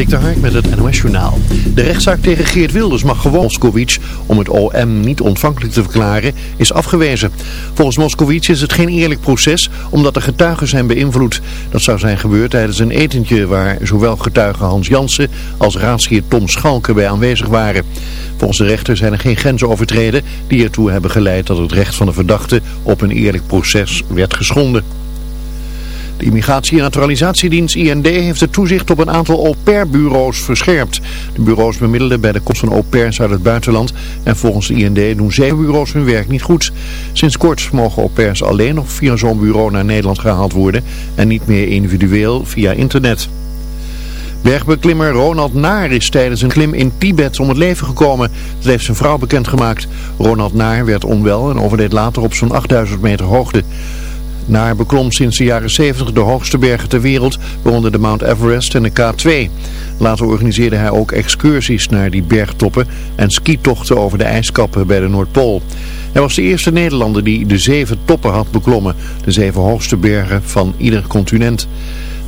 Dik de met het NOS Journaal. De rechtszaak tegen Geert Wilders mag gewoon Moskowitz om het OM niet ontvankelijk te verklaren is afgewezen. Volgens Moskowitz is het geen eerlijk proces omdat de getuigen zijn beïnvloed. Dat zou zijn gebeurd tijdens een etentje waar zowel getuige Hans Jansen als raadsheer Tom Schalke bij aanwezig waren. Volgens de rechter zijn er geen grenzen overtreden die ertoe hebben geleid dat het recht van de verdachte op een eerlijk proces werd geschonden. De Immigratie- en Naturalisatiedienst IND heeft het toezicht op een aantal au-pair-bureaus verscherpt. De bureaus bemiddelen bij de komst van au-pairs uit het buitenland en volgens de IND doen zeven bureaus hun werk niet goed. Sinds kort mogen au-pairs alleen nog via zo'n bureau naar Nederland gehaald worden en niet meer individueel via internet. Bergbeklimmer Ronald Naar is tijdens een klim in Tibet om het leven gekomen. Dat heeft zijn vrouw bekendgemaakt. Ronald Naar werd onwel en overleed later op zo'n 8000 meter hoogte. Naar beklom sinds de jaren 70 de hoogste bergen ter wereld, waaronder de Mount Everest en de K2. Later organiseerde hij ook excursies naar die bergtoppen en skitochten over de ijskappen bij de Noordpool. Hij was de eerste Nederlander die de zeven toppen had beklommen, de zeven hoogste bergen van ieder continent.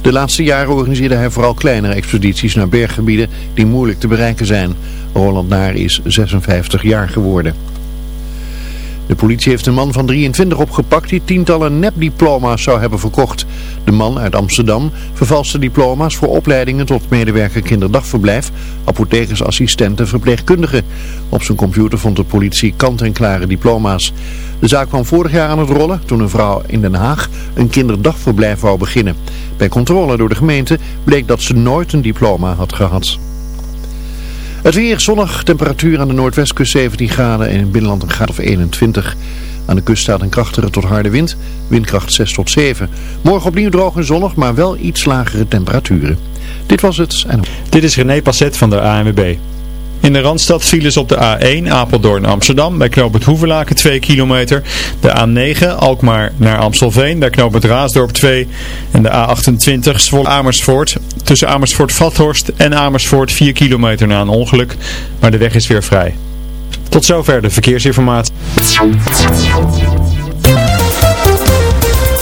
De laatste jaren organiseerde hij vooral kleinere expedities naar berggebieden die moeilijk te bereiken zijn. Roland Naar is 56 jaar geworden. De politie heeft een man van 23 opgepakt die tientallen nepdiploma's zou hebben verkocht. De man uit Amsterdam vervalste diploma's voor opleidingen tot medewerker kinderdagverblijf, apothekersassistent en verpleegkundige. Op zijn computer vond de politie kant-en-klare diploma's. De zaak kwam vorig jaar aan het rollen toen een vrouw in Den Haag een kinderdagverblijf wou beginnen. Bij controle door de gemeente bleek dat ze nooit een diploma had gehad. Het weer zonnig, temperatuur aan de noordwestkust 17 graden en in het binnenland een graad of 21. Aan de kust staat een krachtige tot harde wind, windkracht 6 tot 7. Morgen opnieuw droog en zonnig, maar wel iets lagere temperaturen. Dit was het. Dit is René Passet van de ANWB. In de Randstad files op de A1 Apeldoorn Amsterdam bij knooppunt Hoevelaken 2 kilometer. De A9 Alkmaar naar Amstelveen bij knooppunt Raasdorp 2. En de A28 Zwolle Amersfoort tussen Amersfoort Vathorst en Amersfoort 4 kilometer na een ongeluk. Maar de weg is weer vrij. Tot zover de verkeersinformatie.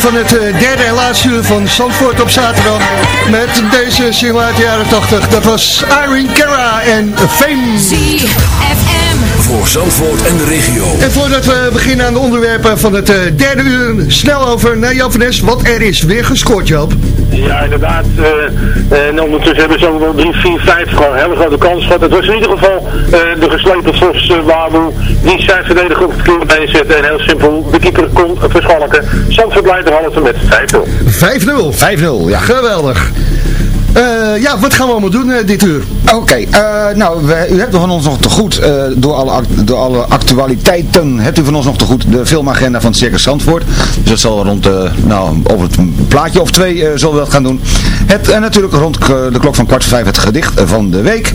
Van het eh, derde en laatste uur van Zandvoort op zaterdag. Met deze single uit de jaren 80. Dat was Irene Cara en Fame. ZFM. Voor Zandvoort en de regio. En voordat we beginnen aan de onderwerpen van het eh, derde uur, snel over naar Joop van Nes, want er is weer gescoord, Joop. Ja, inderdaad. eh, en ondertussen hebben ze ook wel 3, 4, 5 gewoon een hele grote kans gehad. Het was in ieder geval eh, de geslepen Vos uh, Wabu die zijn verdediger op het verkeerde been zette en heel simpel de keeper kon verschalken. Zandvoort leidt er halve met 5-0. 5-0. 5-0, ja. Geweldig. Eh, ja, wat gaan we allemaal doen eh, dit uur? Oké, eh, nou, we- u hebt van ons nog te goed, door, alle door alle actualiteiten, hebt u van ons nog te goed de filmagenda van het Circus Zandvoort. Dus dat zal rond, nou, over het plaatje of twee zullen we dat gaan doen. Het, en natuurlijk rond de klok van kwart vijf het gedicht van de week.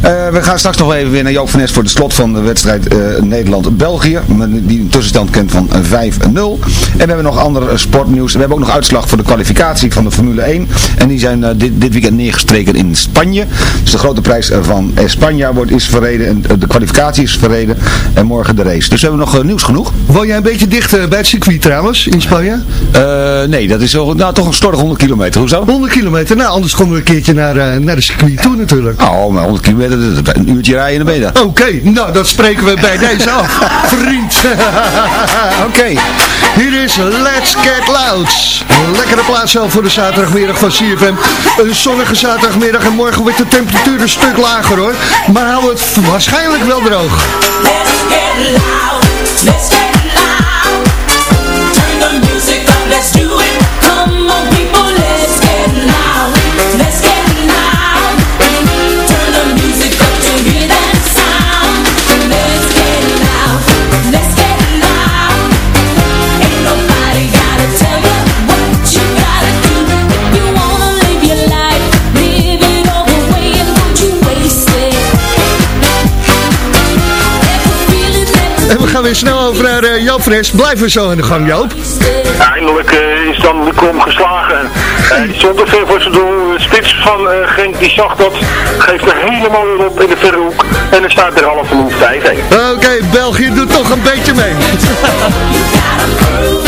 Eh, we gaan straks nog even weer naar Joop van Nes voor de slot van de wedstrijd eh, Nederland-België. Die een tussenstand kent van 5-0. En we hebben nog ander sportnieuws. We hebben ook nog uitslag voor de kwalificatie van de Formule 1. En die zijn eh, dit, dit weekend neergestreken in Spanje. Dus de grote prijs eh, van eh, Spanje wordt, is verreden. En eh, de kwalificatie is verreden. En morgen de race. Dus we hebben nog eh, nieuws genoeg. Woon jij een beetje dicht eh, bij het circuit trouwens, in Spanje? Eh, nee, dat is nou, toch een stordig 100 kilometer. Hoezo? 100 kilometer. Nou, anders komen we een keertje naar, eh, naar de circuit toe natuurlijk. Oh, maar 100 kilometer, een uurtje rijden en dan ben je daar. Oké, nou dat spreken we bij deze af. Vriend. Oké. Hier is Let's Get Loud. Een lekkere plaats voor de zaterdagmiddag van CFM. Een zonnige zaterdagmiddag en morgen wordt de temperatuur een stuk lager hoor. Maar hou het waarschijnlijk wel droog. Let's get loud. Let's get loud. Gaan weer snel over naar uh, Joop Fres. Blijven we zo aan de gang Joop. Eindelijk eh, is dan de kom geslagen. Eh die stond er ver voor zijn doel. Spits van eh, Genk die zag dat. Geeft er helemaal weer op in de verre hoek. En er staat er half minuut tijd. Oké, België doet toch een beetje mee.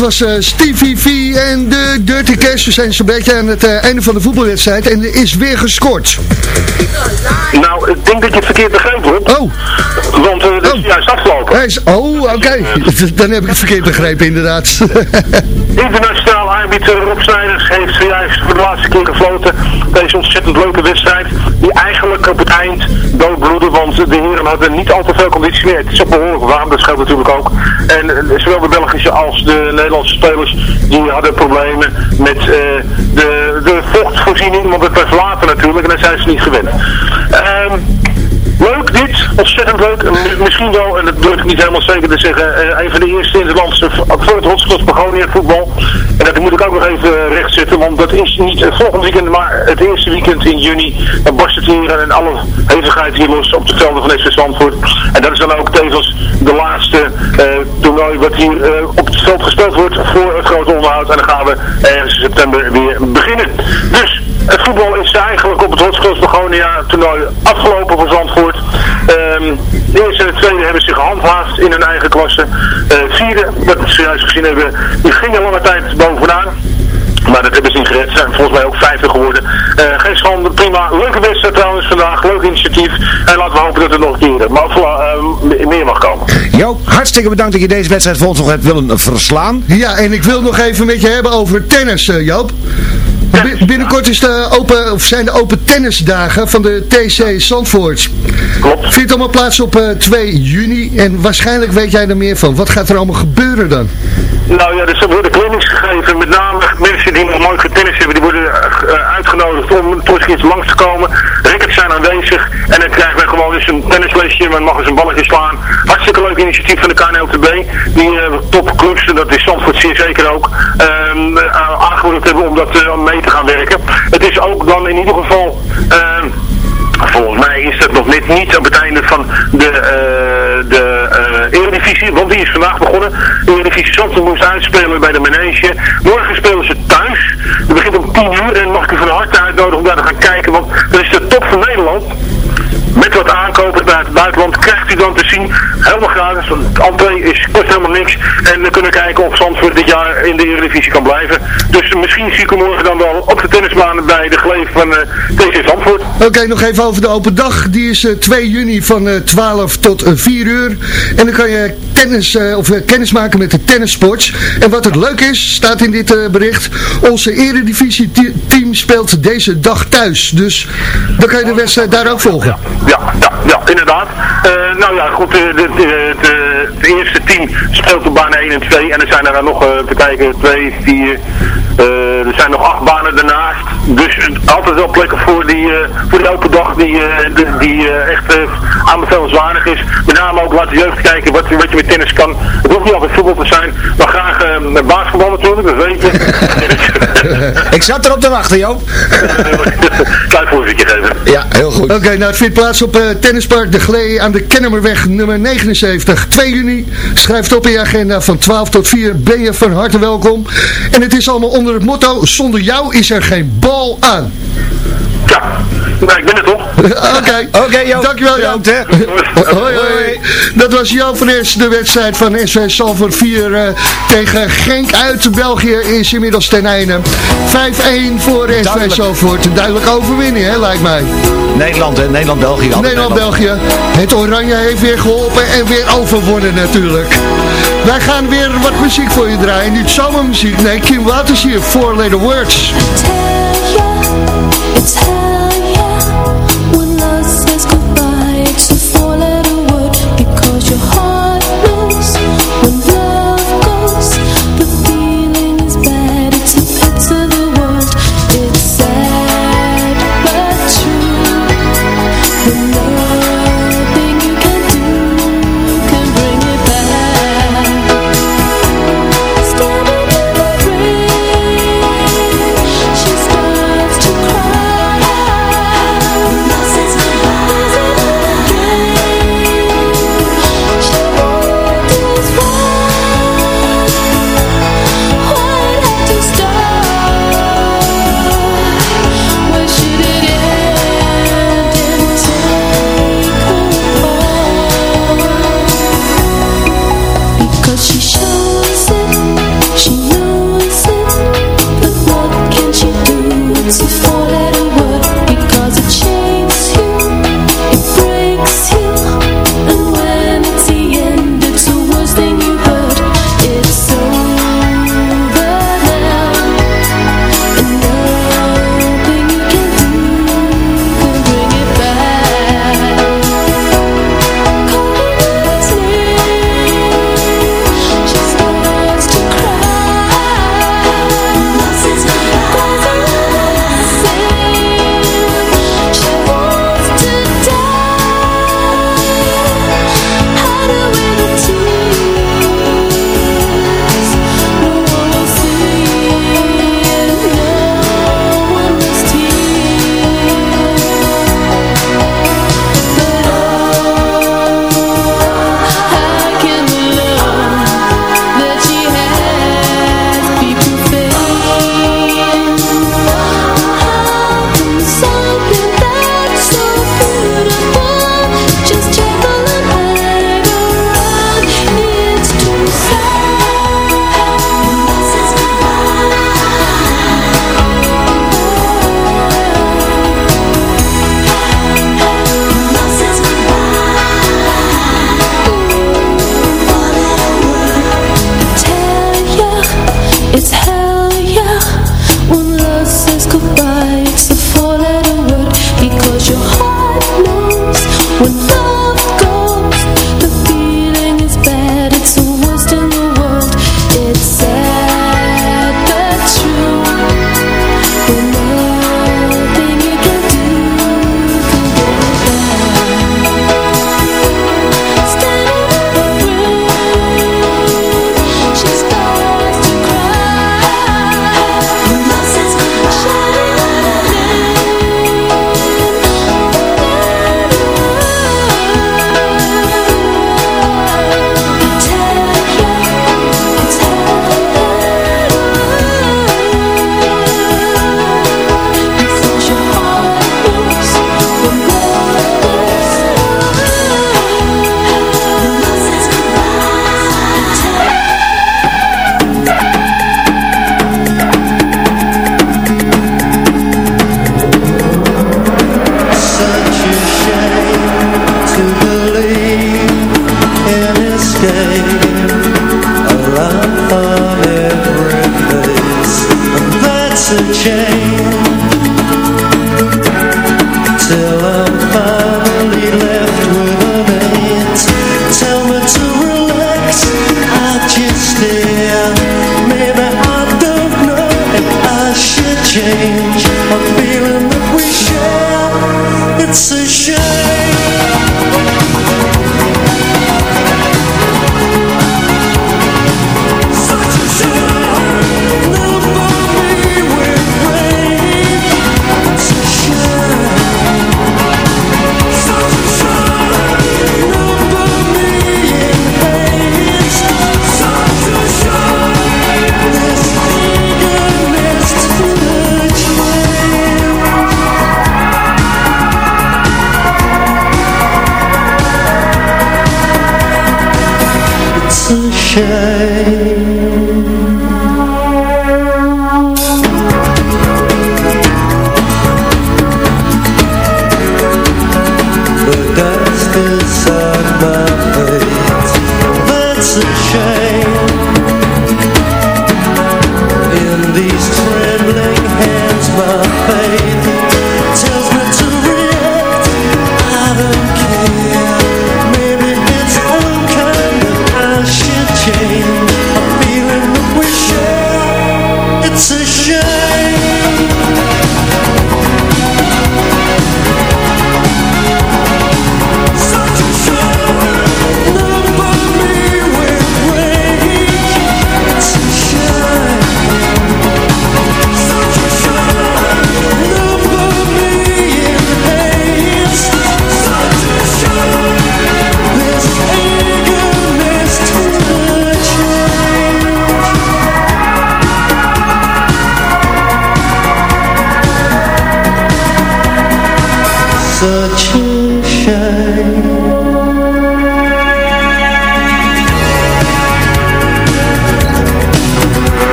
Was eh, Stevie V en de Dirty Cash. We zijn zo'n beetje aan het eh, einde van de voetbalwedstrijd en er is weer gescoord. Nou, ik denk dat je het verkeerd begrepen hebt. Oh, Want eh dat is juist afgelopen. hij is, oh oké. Dan heb ik het verkeerd begrepen inderdaad. Internationaal arbiter Rob Snijders heeft zojuist voor de laatste keer gefloten. Deze ontzettend leuke wedstrijd. Die eigenlijk op het eind doodbloedde. Want de heren hadden niet al te veel conditie meer. Het is ook behoorlijk warm, dat scheelt natuurlijk ook. En eh, zowel de Belgische als de Nederlandse spelers die hadden problemen met eh, de, de vochtvoorziening. Want het was water natuurlijk en daar zijn ze niet gewend. Ehm Leuk dit, ontzettend leuk. En mi- misschien wel, en dat durf ik niet helemaal zeker te zeggen, eh, een van de eerste in het land voor het Hotspot Begonia voetbal. En dat moet ik ook nog even eh, rechtzetten, want dat is niet het volgende weekend, maar het eerste weekend in juni. Dan barst het hier en alle hevigheid hier los op de velden van SV Zandvoort. En dat is dan ook tevens de laatste eh, toernooi wat hier eh, op het veld gespeeld wordt voor het grote onderhoud. En dan gaan we ergens in september weer beginnen. Dus het voetbal is eigenlijk op het Hotspot Begonia toernooi afgelopen voor Zandvoort. Ehm, de eerste en de tweede hebben zich gehandhaafd in hun eigen klasse. Eh vierde, wat we zojuist gezien hebben, die gingen lange tijd bovenaan. Maar dat hebben ze niet gered. Ze zijn volgens mij ook vijfde geworden. Eh, geen schande, prima. Leuke wedstrijd trouwens vandaag. Leuk initiatief. En laten we hopen dat het nog een keer maar uh, meer mag komen. Jo, hartstikke bedankt dat je deze wedstrijd voor ons nog hebt willen verslaan. Ja, en ik wil nog even met je hebben over tennis, eh, Joop. Binnenkort is de open, of zijn de open tennisdagen van de TC Zandvoort. Klopt. Vindt allemaal plaats op eh, 2 juni en waarschijnlijk weet jij er meer van. Wat gaat er allemaal gebeuren dan? Nou ja, dus er worden clinics gegeven. Met name mensen die nog nooit getennis hebben, die worden eh, uitgenodigd om toch eens langs te komen. Rackets zijn aanwezig en dan krijgt men gewoon eens een tennislesje. Men mag eens een balletje slaan. Hartstikke leuk initiatief van de KNLTB. Die uh, topclubs, en dat is Zandvoort zeer zeker ook, ehm, uh, hebben om dat mee te gaan werken. Het is ook dan in ieder geval... Volgens mij is dat nog net niet op het einde van de, uh, de uh, Eredivisie, want die is vandaag begonnen. De Eredivisie Zandvoort moest uitspelen bij de Manege. Morgen spelen ze thuis. Het begint om 10 uur en mag ik u van harte uitnodigen om daar te gaan kijken, want dat is de top van Nederland. Wat aankopen vanuit het buitenland krijgt u dan te zien. Helemaal gratis. want Het entree is, kost helemaal niks. En we kunnen kijken of Zandvoort dit jaar in de Eredivisie kan blijven. Dus misschien zie ik u morgen dan wel op de tennisbanen bij de geleef van eh TC Zandvoort. Oké, nog even over de open dag. Die is eh, 2 juni van eh, 12 tot eh, 4 uur. En dan kan je tennis, eh, of, eh, kennis maken met de tennissports. En wat het leuk is, staat in dit eh, bericht. Onze eredivisie te- team speelt deze dag thuis. Dus dan kan je de wedstrijd daar ook volgen. Ja, ja, ja, inderdaad. Eh, nou ja, goed, eh, de, de, de, het eerste team speelt op baan 1 en 2 en er zijn er nog, eh, te kijken, 2, 4, eh, er zijn nog acht banen daarnaast. Dus eh, altijd wel plekken voor die, eh, voor die open dag die, eh, die, die eh, echt uh, aanbevelenswaardig is. Met name ook laten jeugd kijken wat, wat je met tennis kan. Het hoeft niet altijd voetbal te zijn, maar graag eh, met basketbal natuurlijk, dat weet je. Ik zat erop te wachten, Joop. Klein voorzitje geven. Ja, heel goed. Oké, nou het vindt plaats op eh, Tennispark De Glee aan de Kennemerweg nummer 79. 2 juni, schrijf het op in je agenda van 12 tot 4 ben je van harte welkom. En het is allemaal onder het motto, zonder jou is er geen bal aan. Ja, nou, ik ben toch. Oké, Oké, Joop. dankjewel Joop. Hoi, hoi. Dat was Joop van Es, de wedstrijd van SV Salford 4 eh, tegen Genk uit. België is inmiddels ten einde. 5-1 voor SV. Salford. Een duidelijke overwinning, hè, lijkt mij. Nederland, hè? Nederland-België. Nederland-België. Het Oranje heeft weer geholpen en weer overwonnen natuurlijk. Wij gaan weer wat muziek voor je draaien. Niet zomermuziek, nee, Kim Wouters hier, Four Letter Words. It's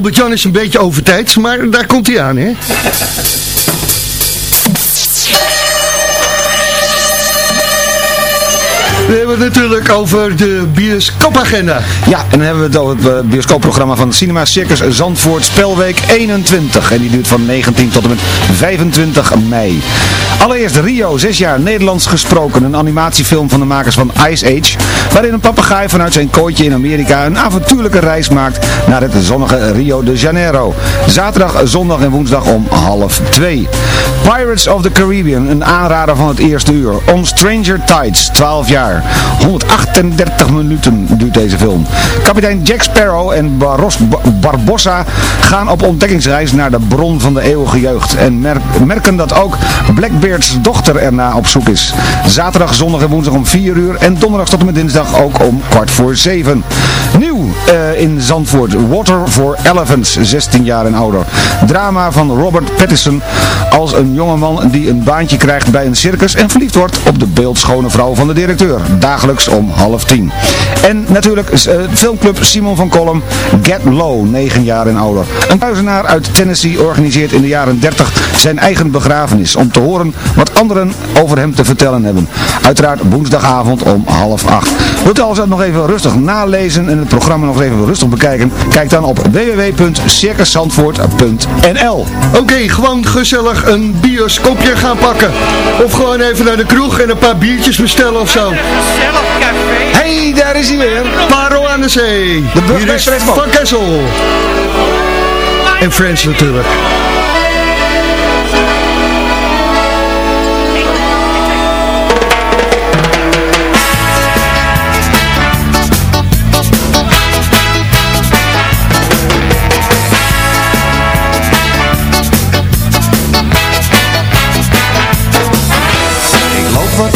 Albert-Jan is een beetje over tijd, maar daar komt hij aan, hè? Natuurlijk over de bioscoopagenda. Ja, en dan hebben we het over het eh, bioscoopprogramma van Cinema Circus Zandvoort Spelweek 21. En die duurt van 19 tot en met 25 mei. Allereerst Rio, 6 jaar Nederlands gesproken. Een animatiefilm van de makers van Ice Age. Waarin een papegaai vanuit zijn kooitje in Amerika een avontuurlijke reis maakt naar het zonnige Rio de Janeiro. Zaterdag, zondag en woensdag om half 2. Pirates of the Caribbean, een aanrader van het eerste uur. On Stranger Tides, 12 jaar. 138 minuten duurt deze film. Kapitein Jack Sparrow en Barros, Ba- Barbossa gaan op ontdekkingsreis naar de bron van de eeuwige jeugd. En merk- merken dat ook Blackbeards dochter erna op zoek is. Zaterdag, zondag en woensdag om 4 uur en donderdag tot en met dinsdag ook om kwart voor 7. Nieuw eh, in Zandvoort, Water for Elephants, 16 jaar en ouder. Drama van Robert Pattinson als een jongeman die een baantje krijgt bij een circus en verliefd wordt op de beeldschone vrouw van de directeur. Dagelijks om half tien. En natuurlijk eh, filmclub Simon van Kolm, Get Low, 9 jaar en ouder. Een kuizenaar uit Tennessee organiseert in de jaren 30 zijn eigen begrafenis om te horen wat anderen over hem te vertellen hebben. Uiteraard woensdagavond om half acht. Wilt u alles dat nog even rustig nalezen en het programma nog even rustig bekijken? Kijk dan op www.circuszandvoort.nl Oké, gewoon gezellig een bioscoopje gaan pakken. Of gewoon even naar de kroeg en een paar biertjes bestellen of zo. hey, daar is hij weer. Paro aan de zee. De Hier is burgemeester Van Kessel. En Friends natuurlijk.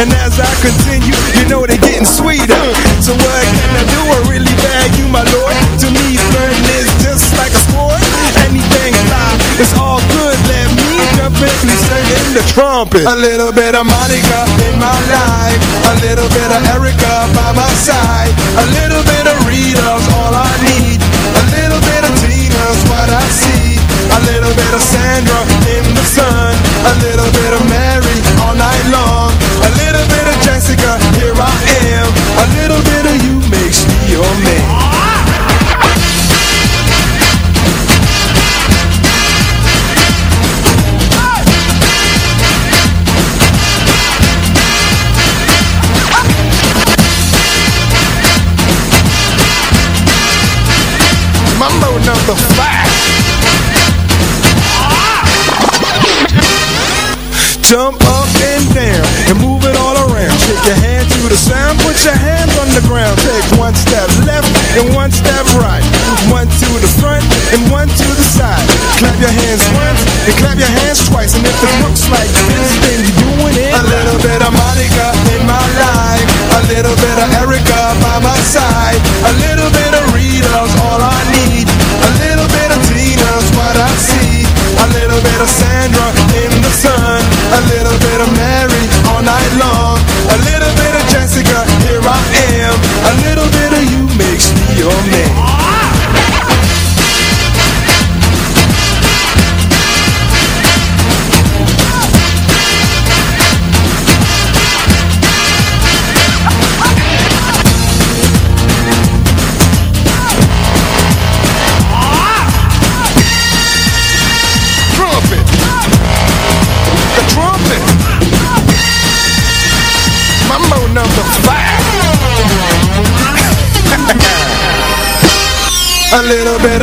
and as I continue, you know they're getting sweeter. So what can I do? I really bag you, my lord. To me, flirting is just like a sport. Anything fly, it's all good. Let me sing in the trumpet. A little bit of Monica in my life. A little bit of Erica by my side. A little bit of Rita's all I need.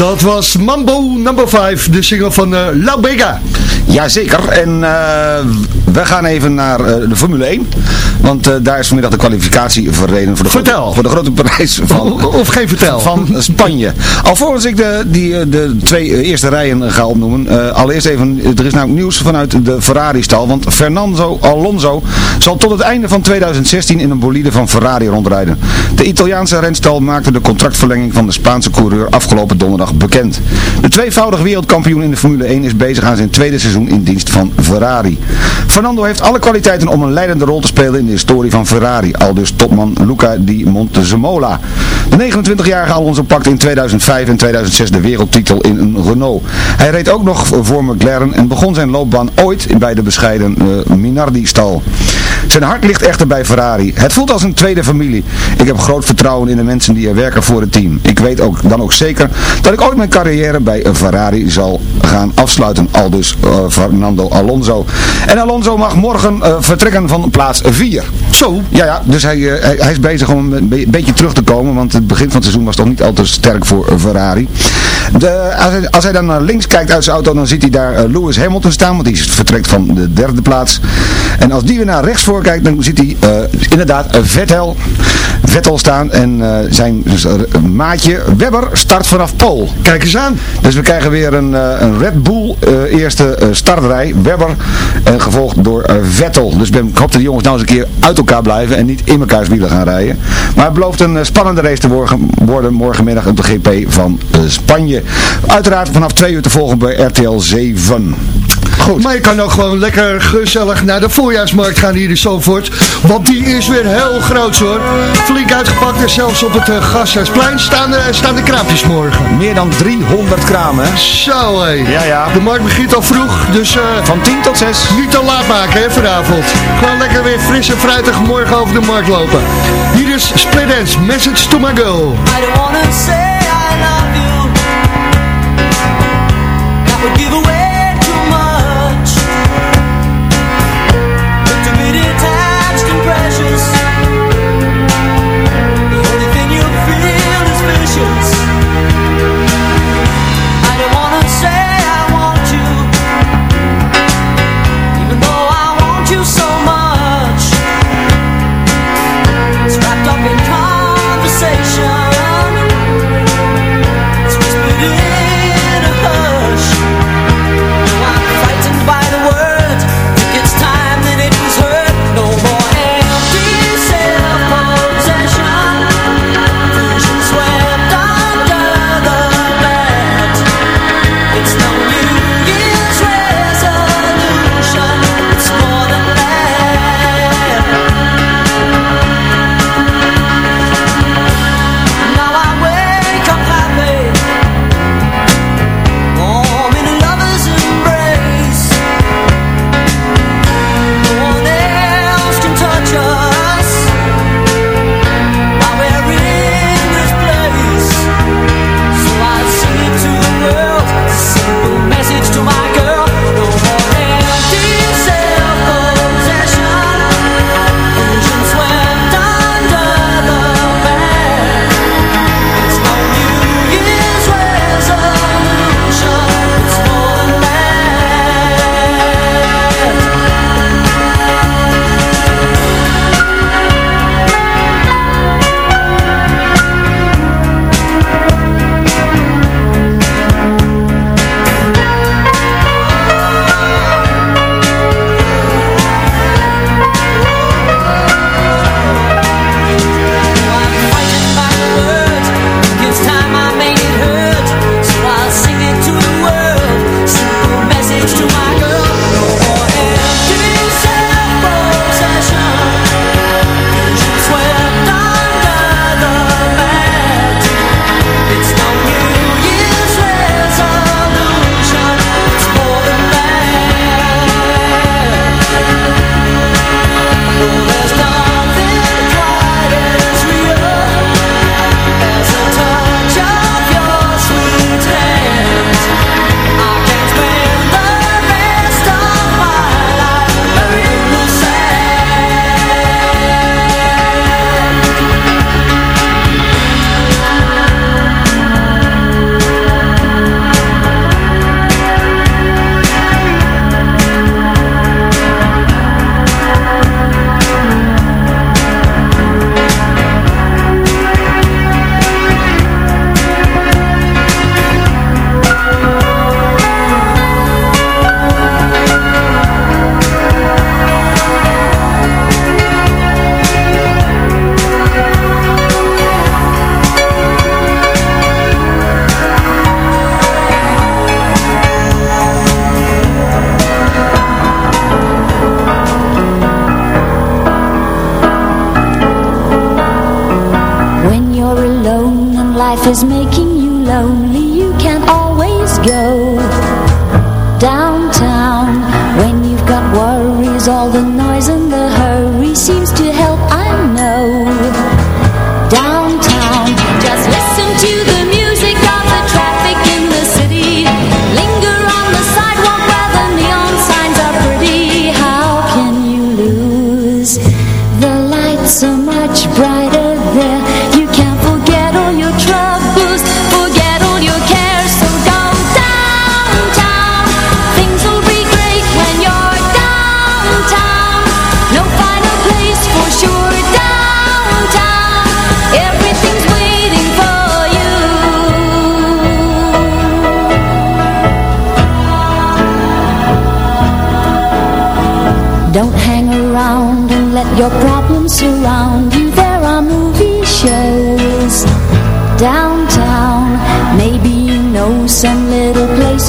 Dat was Mambo Number 5, de single van eh La Bega. Jazeker, en eh, we gaan even naar eh, de Formule 1. Want eh, daar is vanmiddag de kwalificatie verreden voor de, Vertel. Grote, voor de grote prijs van, of geen vertel. van Spanje. Alvorens ik de, die, eh, de twee eerste rijen ga opnoemen. eh, allereerst even, er is nou nieuws vanuit de Ferrari-stal. Want Fernando Alonso zal tot het einde van 2016 in een bolide van Ferrari rondrijden. De Italiaanse renstal maakte de contractverlenging van de Spaanse coureur afgelopen donderdag bekend. De tweevoudig wereldkampioen in de Formule 1 is bezig aan zijn tweede seizoen in dienst van Ferrari. Fernando heeft alle kwaliteiten om een leidende rol te spelen in de historie van Ferrari. Al dus topman Luca Di Montezemola. De 29-jarige Alonso pakte in 2005 en 2006 de wereldtitel in een Renault. Hij reed ook nog voor McLaren en begon zijn loopbaan ooit bij de bescheiden eh, Minardi-stal. Zijn hart ligt echter bij Ferrari. Het voelt als een tweede familie. Ik heb groot vertrouwen in de mensen die er werken voor het team. Ik weet ook, dan ook zeker dat ik ooit mijn carrière bij een Ferrari zal gaan afsluiten. Al dus eh, Fernando Alonso. En Alonso mag morgen eh, vertrekken van plaats 4. Zo. Ja, ja dus hij, eh, hij, hij is bezig om een be- beetje terug te komen. Want het begin van het seizoen was toch niet al te sterk voor eh, Ferrari. De, als, hij, als hij dan naar links kijkt uit zijn auto, dan ziet hij daar eh, Lewis Hamilton staan. Want die vertrekt van de derde plaats. En als die weer naar rechts voor kijkt, dan ziet hij inderdaad Vettel, Vettel staan. En zijn dus, maatje Webber start vanaf Pol. Kijk eens aan. Dus we krijgen weer een, een Red Bull eerste startrij. Webber. En gevolgd door Vettel. Dus ik ben- ik hoop dat de jongens nou eens een keer uit elkaar blijven. En niet in elkaars wielen gaan rijden. Maar het belooft een eh, spannende race te worden, morgenmiddag op de GP van eh, Spanje. Uiteraard vanaf twee uur te volgen bij RTL 7. Goed. Maar je kan ook gewoon lekker gezellig naar de voorjaarsmarkt gaan hier zo voort. Want die is weer heel groot hoor. Flink uitgepakt en zelfs op het uh, staan, de, staan de kraampjes morgen. Meer dan 300 kramen. Zo hé. Ja, ja. De markt begint al vroeg, dus... Eh, Van 10 tot 6. Niet te laat maken hè, vanavond. Gewoon lekker weer frisse vrijdag morgen over de markt lopen. Hier is Split Dance, Message to My Girl. I don't wanna say I love you. That would give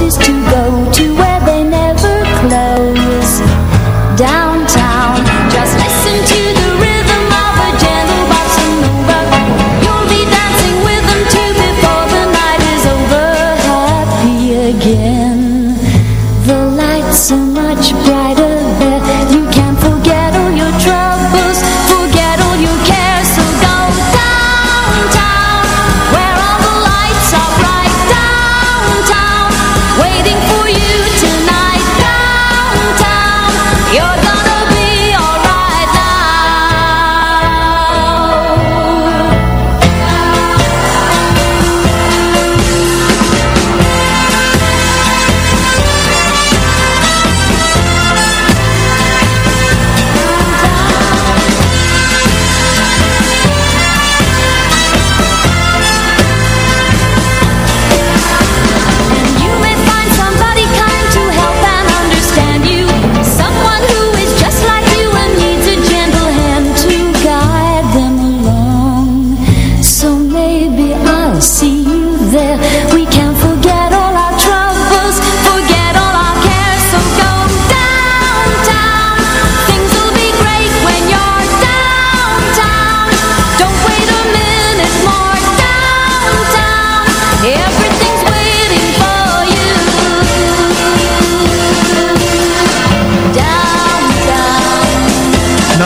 is too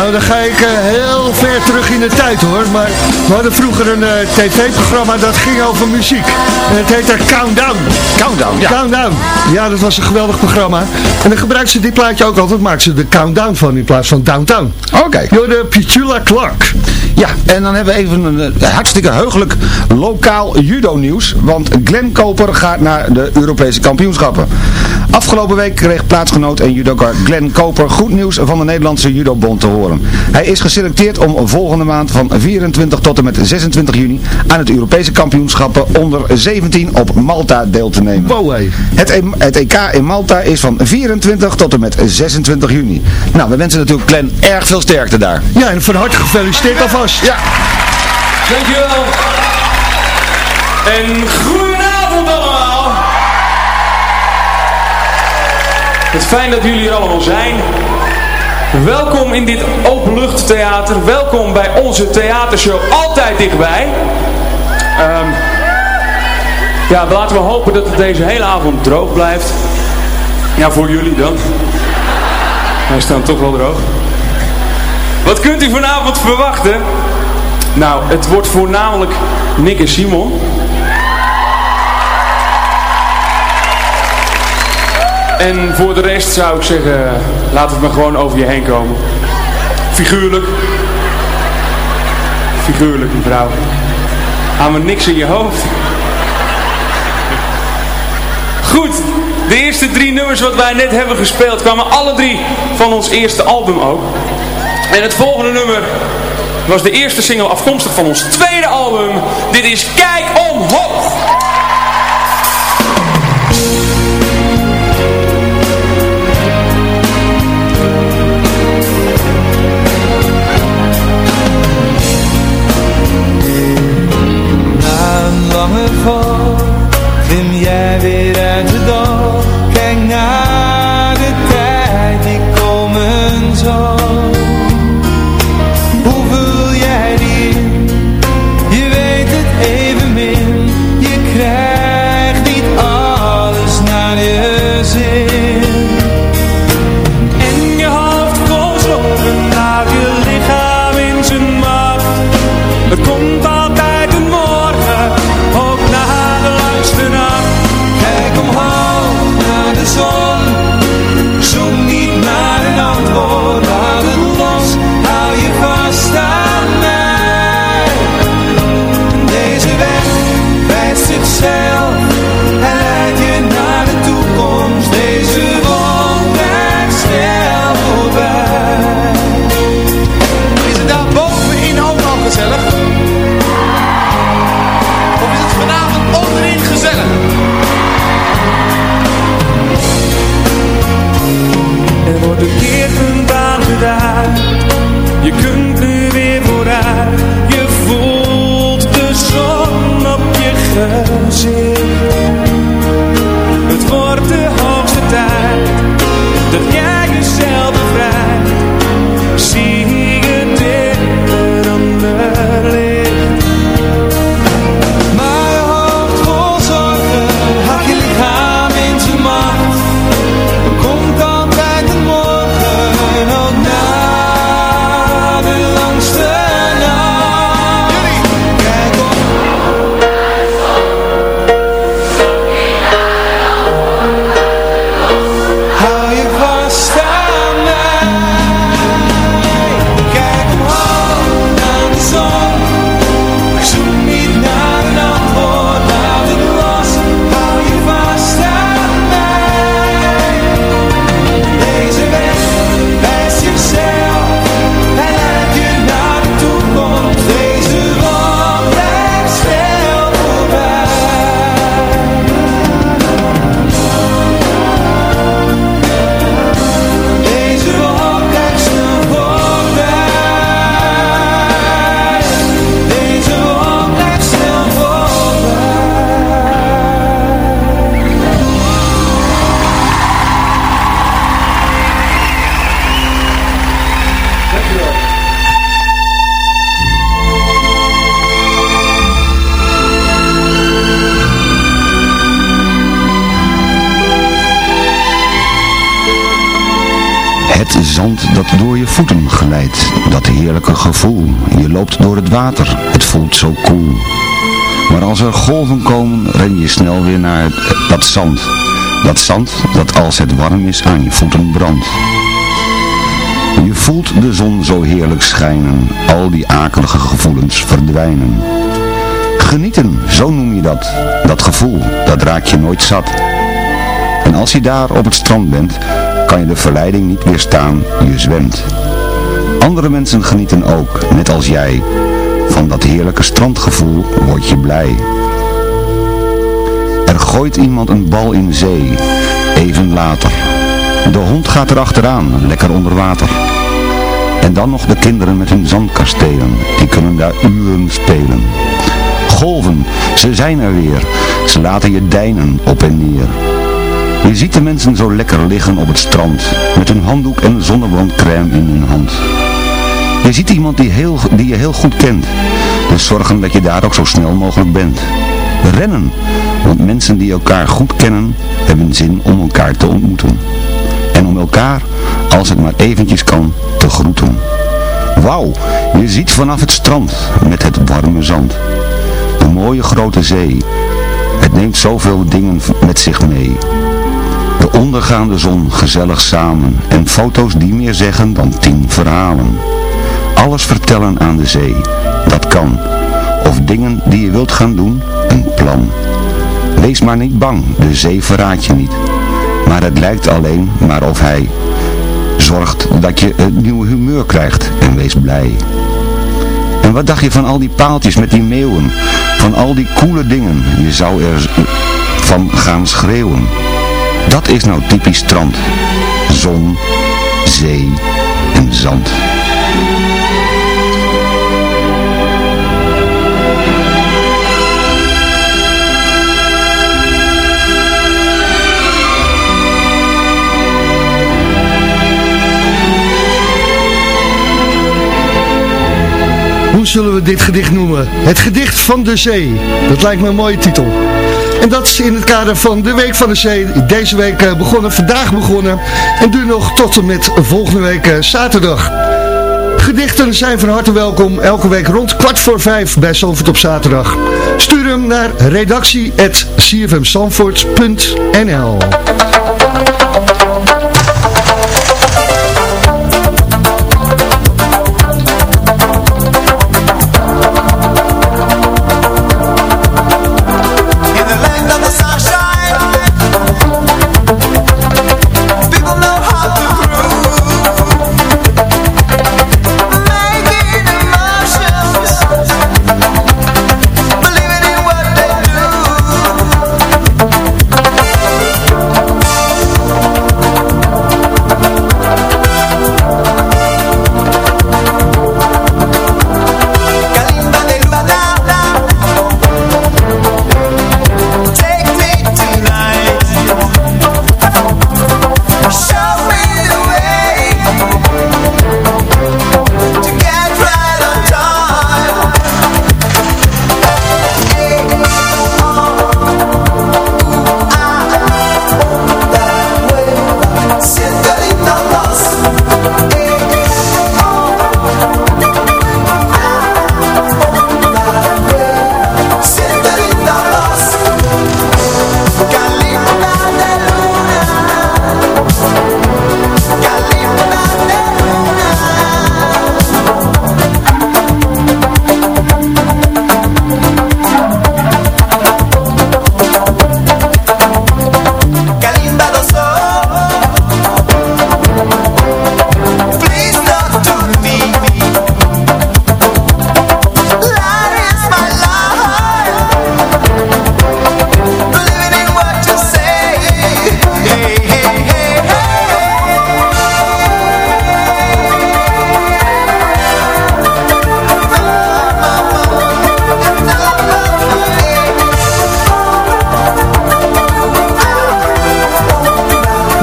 Nou, dan ga ik eh, heel ver terug in de tijd hoor. Maar we hadden vroeger een eh, tv-programma dat ging over muziek. En het heette Countdown. Countdown, ja. Countdown. Ja, dat was een geweldig programma. En dan gebruikten ze dit plaatje ook altijd. Maakten ze de Countdown van in plaats van Downtown. Oké. Door de Petula Clark. Ja, en dan hebben we even een eh, hartstikke heugelijk lokaal judo-nieuws. Want Glenn Koper gaat naar de Europese kampioenschappen. Afgelopen week kreeg plaatsgenoot en judoka Glenn Koper goed nieuws van de Nederlandse judobond te horen. Hij is geselecteerd om volgende maand van 24 tot en met 26 juni aan het Europese kampioenschappen onder 17 op Malta deel te nemen. Wow, hey. Het, E- het EK in Malta is van 24 tot en met 26 juni. Nou, we wensen natuurlijk Glenn erg veel sterkte daar. Ja, en van harte gefeliciteerd alvast. Ja. Dankjewel. En goedenavond Het fijn dat jullie er allemaal zijn. Welkom in dit openluchttheater. Welkom bij onze theatershow Altijd Dichtbij. Ehm, ja, laten we hopen dat het deze hele avond droog blijft. Ja, voor jullie dan. Hij is dan toch wel droog. Wat kunt u vanavond verwachten? Nou, het wordt voornamelijk Nick en Simon. En voor de rest zou ik zeggen, laat het maar gewoon over je heen komen. Figuurlijk. Figuurlijk, mevrouw. Hou maar niks in je hoofd. Goed, de eerste drie nummers wat wij net hebben gespeeld kwamen alle drie van ons eerste album ook. En het volgende nummer was de eerste single afkomstig van ons tweede album. Dit is Kijk Omhoog. Na een als er golven komen, ren je snel weer naar dat zand. Dat zand dat als het warm is aan je voeten brandt. Je voelt de zon zo heerlijk schijnen, al die akelige gevoelens verdwijnen. Genieten, zo noem je dat. Dat gevoel, dat raak je nooit zat. En als je daar op het strand bent, kan je de verleiding niet weerstaan, je zwemt. Andere mensen genieten ook, net als jij. Van dat heerlijke strandgevoel word je blij. Er gooit iemand een bal in zee, even later. De hond gaat erachteraan, lekker onder water. En dan nog de kinderen met hun zandkastelen, die kunnen daar uren spelen. Golven, ze zijn er weer, ze laten je deinen op en neer. Je ziet de mensen zo lekker liggen op het strand, met een handdoek en zonnebrandcrème in hun hand. Je ziet iemand die, heel, die je heel goed kent, dus zorgen dat je daar ook zo snel mogelijk bent. Rennen, want mensen die elkaar goed kennen, hebben zin om elkaar te ontmoeten. En om elkaar, als het maar eventjes kan, te groeten. Wauw, je ziet vanaf het strand, met het warme zand. De mooie grote zee, het neemt zoveel dingen met zich mee. De ondergaande zon gezellig samen en foto's die meer zeggen dan tien verhalen. Alles vertellen aan de zee, dat kan. Of dingen die je wilt gaan doen, een plan. Wees maar niet bang, de zee verraadt je niet. Maar het lijkt alleen maar of hij zorgt dat je een nieuw humeur krijgt en wees blij. En wat dacht je van al die paaltjes met die meeuwen? Van al die coole dingen, je zou er van gaan schreeuwen. Dat is nou typisch strand. Zon, zee en zand. Zullen we dit gedicht noemen? Het gedicht van de zee. Dat lijkt me een mooie titel. En dat is in het kader van de Week van de Zee. Deze week eh, begonnen, vandaag begonnen. En duurt nog tot en met volgende week eh, zaterdag. Gedichten zijn van harte welkom. Elke week rond kwart voor vijf bij Zandvoort op zaterdag. Stuur hem naar redactie.cfmzandvoort.nl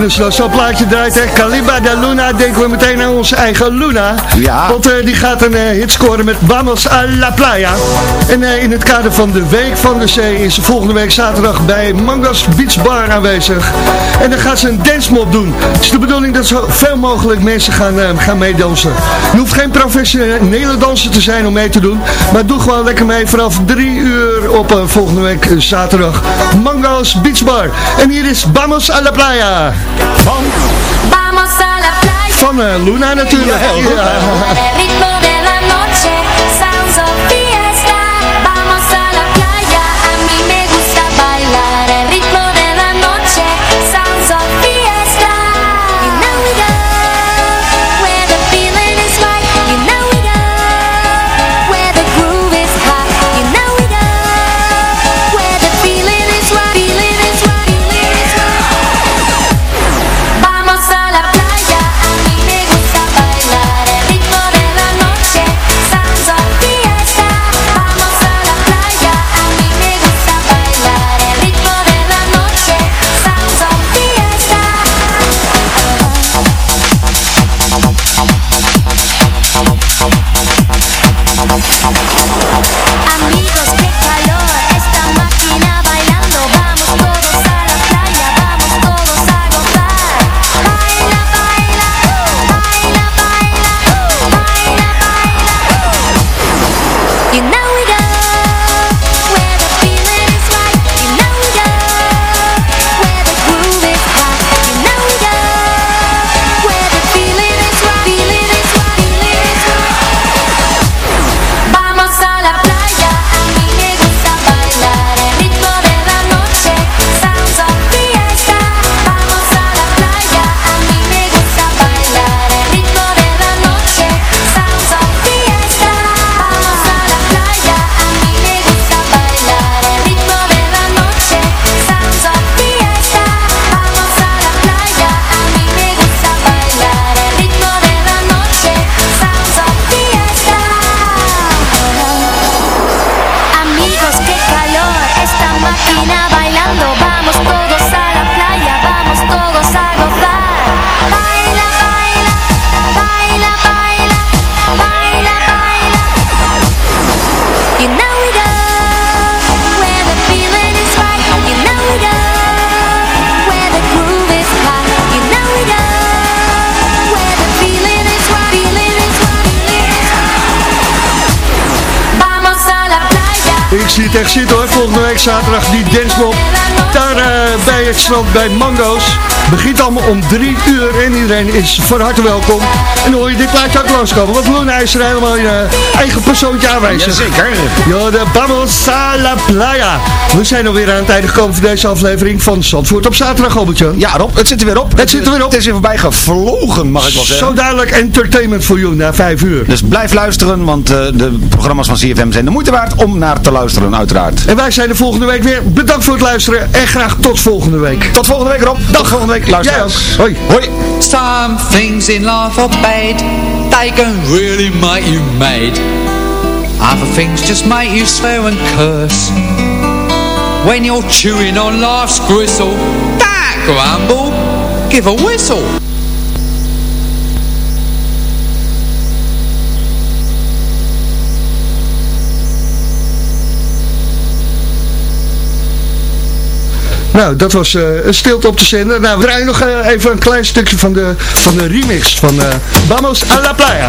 En als je dan zo'n plaatje draait, hè, de Luna, denken we meteen aan onze eigen Luna. Ja. Want eh, die gaat een eh, hit scoren met Vamos a la Playa. En eh, in het kader van de Week van de Zee is ze volgende week zaterdag bij Mango's Beach Bar aanwezig. En dan gaat ze een dansmop doen. Het is de bedoeling dat zoveel mogelijk mensen gaan, gaan meedansen. Je hoeft geen professionele danser te zijn om mee te doen. Maar doe gewoon lekker mee vanaf drie uur op volgende week zaterdag. Mango's Beach Bar. En hier is Vamos a la Playa. Van, Vamos a la playa. van eh, Luna natuurlijk. El ritmo zitten hoor, volgende week zaterdag die dansmop. Daar eh, bij het strand bij Mango's. Begint allemaal om drie uur en iedereen is van harte welkom. En dan hoor je dit plaatje ook langskomen. Want Luna is er helemaal in eh, eigen persoontje aanwezig. Jazeker. Ja, de Vamos a la Playa. We zijn alweer aan het einde gekomen voor deze aflevering van Zandvoort op zaterdag, Albertje. Ja Rob, het zit er weer op. Het zit er weer op. Het is weer voorbij gevlogen, mag ik wel zeggen. Zo duidelijk entertainment voor jou na vijf uur. Dus blijf luisteren, want eh, de programma's van CFM zijn de moeite waard om naar te luisteren, uiteraard. En wij zijn er volgende week weer. Bedankt voor het luisteren en graag tot volgende week. Tot volgende week Rob. Tot volgende week, luisteraars. Jij ook. Hoi. Hoi. Some things in life are bad, they can really make you mad. Other things just make you swear and curse. When you're chewing on life's gristle, that grumble, give a whistle. Nou, dat was eh, een stilte op de zender. Nou, we draaien nog eh, even een klein stukje van de, van de remix van eh Vamos a la Playa.